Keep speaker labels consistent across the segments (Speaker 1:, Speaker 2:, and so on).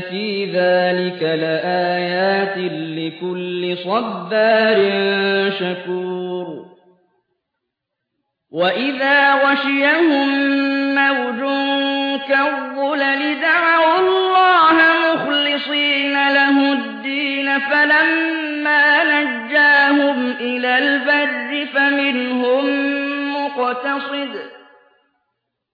Speaker 1: فِي ذَٰلِكَ لَآيَاتٍ لِّكُلِّ صَبَّارٍ شَكُورٍ وَإِذَا غَشِيَهُم مَّوْجٌ كَالظُّلَلِ دَعَوُا اللَّهَ مُخْلِصِينَ لَهُ الدِّينَ فَلَمَّا نَجَّاهُمْ إِلَى الْبَرِّ فَمِنْهُم مُّقْتَصِدٌ ۚ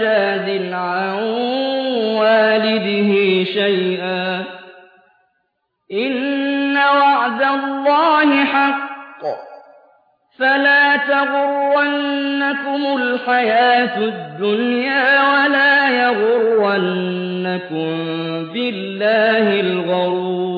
Speaker 1: جَازٍ عَن وَالِدِهِ شَيْئًا ۚ. إِنَّ وَعْدَ اللَّهِ حَقٌّ ۖ. فَلَا تَغُرَّنَّكُمُ الْحَيَاةُ الدُّنْيَا وَلَا يَغُرَّنَّكُم بِاللَّهِ الْغَرُورُ.